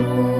Lord.